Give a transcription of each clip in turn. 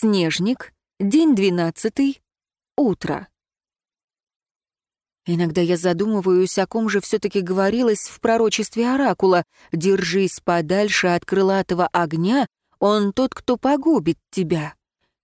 Снежник, день двенадцатый, утро. Иногда я задумываюсь, о ком же все-таки говорилось в пророчестве Оракула. «Держись подальше от крылатого огня, он тот, кто погубит тебя».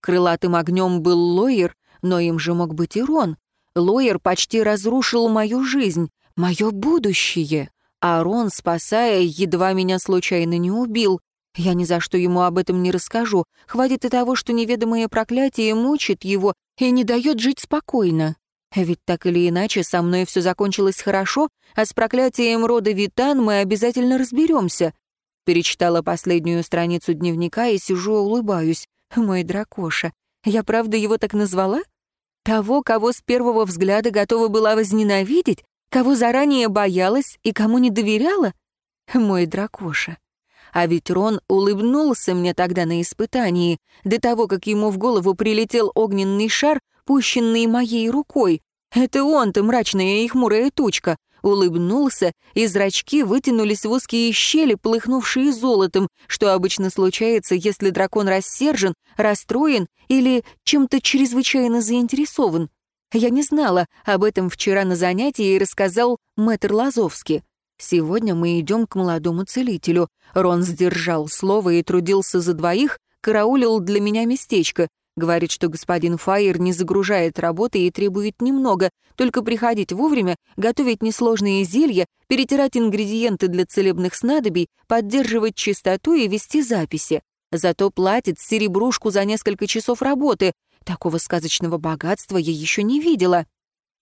Крылатым огнем был Лоер, но им же мог быть и Рон. Лоер почти разрушил мою жизнь, мое будущее. А Рон, спасая, едва меня случайно не убил. Я ни за что ему об этом не расскажу. Хватит и того, что неведомое проклятие мучит его и не дает жить спокойно. Ведь так или иначе со мной все закончилось хорошо, а с проклятием рода Витан мы обязательно разберемся. Перечитала последнюю страницу дневника и сижу, улыбаюсь. Мой дракоша. Я правда его так назвала? Того, кого с первого взгляда готова была возненавидеть, кого заранее боялась и кому не доверяла? Мой дракоша. А ведь Рон улыбнулся мне тогда на испытании, до того, как ему в голову прилетел огненный шар, пущенный моей рукой. Это он-то мрачная и хмурая тучка. Улыбнулся, и зрачки вытянулись в узкие щели, полыхнувшие золотом, что обычно случается, если дракон рассержен, расстроен или чем-то чрезвычайно заинтересован. Я не знала об этом вчера на занятии рассказал мэтр Лазовский. Сегодня мы идем к молодому целителю. Рон сдержал слово и трудился за двоих, караулил для меня местечко. Говорит, что господин Файер не загружает работы и требует немного, только приходить вовремя, готовить несложные зелья, перетирать ингредиенты для целебных снадобий, поддерживать чистоту и вести записи. Зато платит серебрушку за несколько часов работы. Такого сказочного богатства я еще не видела.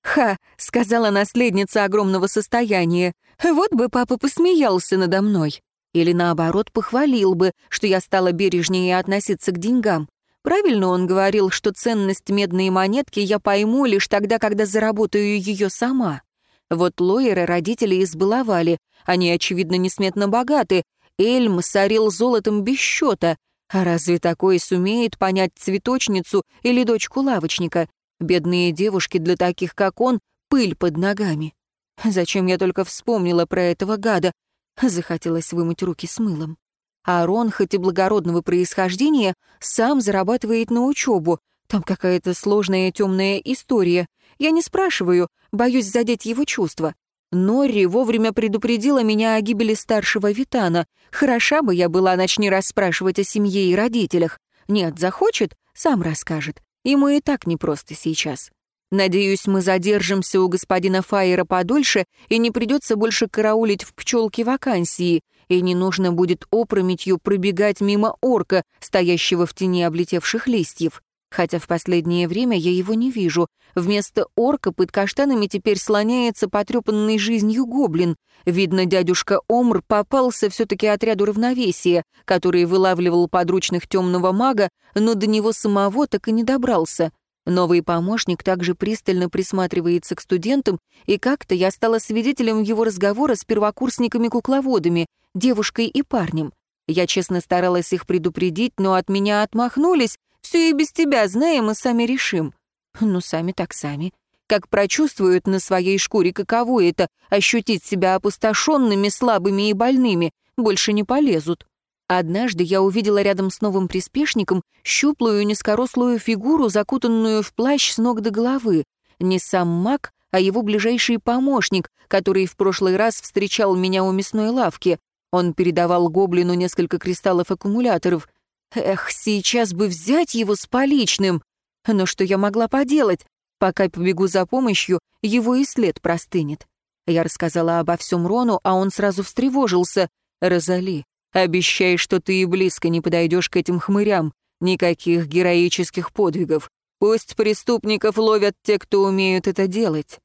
«Ха!» — сказала наследница огромного состояния. «Вот бы папа посмеялся надо мной». Или наоборот, похвалил бы, что я стала бережнее относиться к деньгам. Правильно он говорил, что ценность медной монетки я пойму лишь тогда, когда заработаю ее сама. Вот Лойера родители избаловали. Они, очевидно, несметно богаты. Эльм сорил золотом без счета. А разве такой сумеет понять цветочницу или дочку лавочника? Бедные девушки для таких, как он, пыль под ногами. Зачем я только вспомнила про этого гада? Захотелось вымыть руки с мылом. Арон, хоть и благородного происхождения, сам зарабатывает на учебу. Там какая-то сложная темная история. Я не спрашиваю, боюсь задеть его чувства. Норри вовремя предупредила меня о гибели старшего Витана. Хороша бы я была, начни расспрашивать о семье и родителях. Нет, захочет, сам расскажет. Ему и так непросто сейчас. Надеюсь, мы задержимся у господина Файера подольше и не придется больше караулить в пчелке вакансии, и не нужно будет опрометью пробегать мимо орка, стоящего в тени облетевших листьев. Хотя в последнее время я его не вижу. Вместо орка под каштанами теперь слоняется потрепанный жизнью гоблин. Видно, дядюшка Омр попался все-таки отряду равновесия, который вылавливал подручных темного мага, но до него самого так и не добрался. Новый помощник также пристально присматривается к студентам, и как-то я стала свидетелем его разговора с первокурсниками-кукловодами, девушкой и парнем. Я честно старалась их предупредить, но от меня отмахнулись, все и без тебя знаем и сами решим. Ну, сами так сами. Как прочувствуют на своей шкуре, каково это — ощутить себя опустошенными, слабыми и больными, больше не полезут. Однажды я увидела рядом с новым приспешником щуплую низкорослую фигуру, закутанную в плащ с ног до головы. Не сам маг, а его ближайший помощник, который в прошлый раз встречал меня у мясной лавки. Он передавал гоблину несколько кристаллов аккумуляторов. Эх, сейчас бы взять его с поличным. Но что я могла поделать? Пока побегу за помощью, его и след простынет. Я рассказала обо всем Рону, а он сразу встревожился. «Розали, обещай, что ты и близко не подойдешь к этим хмырям. Никаких героических подвигов. Пусть преступников ловят те, кто умеют это делать».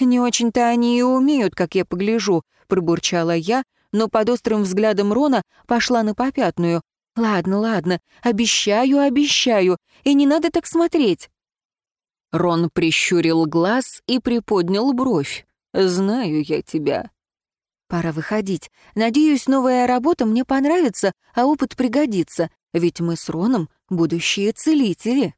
«Не очень-то они и умеют, как я погляжу», — пробурчала я, но под острым взглядом Рона пошла на попятную. «Ладно, ладно, обещаю, обещаю, и не надо так смотреть». Рон прищурил глаз и приподнял бровь. «Знаю я тебя». «Пора выходить. Надеюсь, новая работа мне понравится, а опыт пригодится, ведь мы с Роном будущие целители».